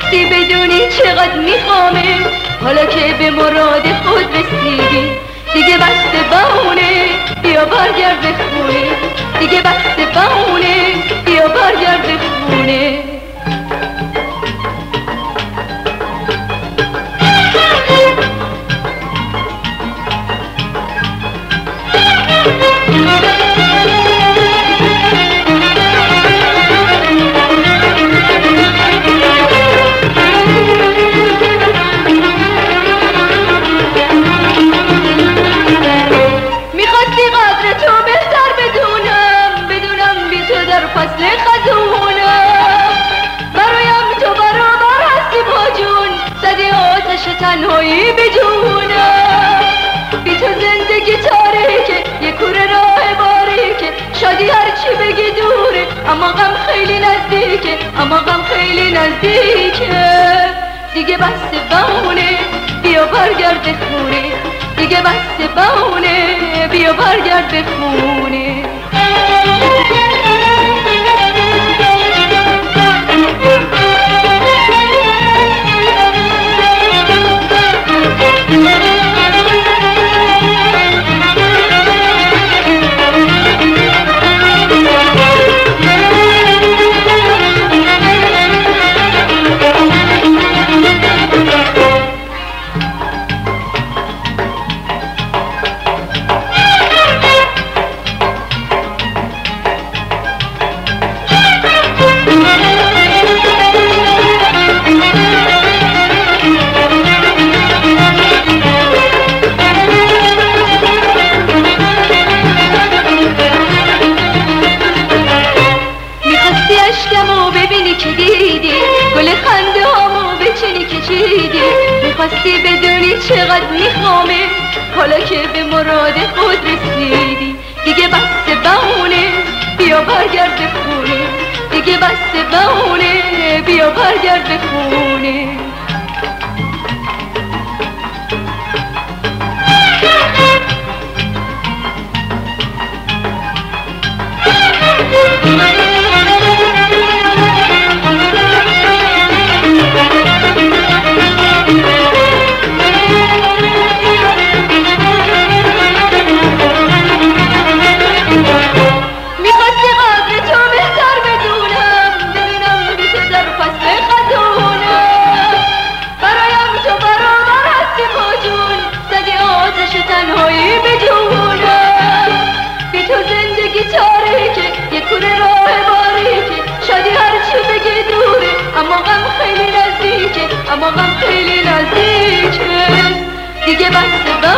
می‌خواستی بدونی چقدر میخوامه. حالا که به مراد خود رسیدی دیگه بست بمونه بیا برگرد خونه. دیگه بست بمونه بیا برگرد خونه. فصل جونم بی تو زندگی تاریکه یه کوره راه باریکه. شادی هرچی بگی دوره اما غم خیلی نزدیکه. اما غم خیلی نزدیکه. دیگه بس بمونه بیا برگرد خونه دیگه بس بمونه بیا برگرد خونه چقدر میخوامه؟ حالا که به مراد خود رسیدی دیگه بس بمونه بیا برگرد خونه. دیگه بس بمونه بیا برگرد خونه. خیلی نزدیکه. دیگه بس به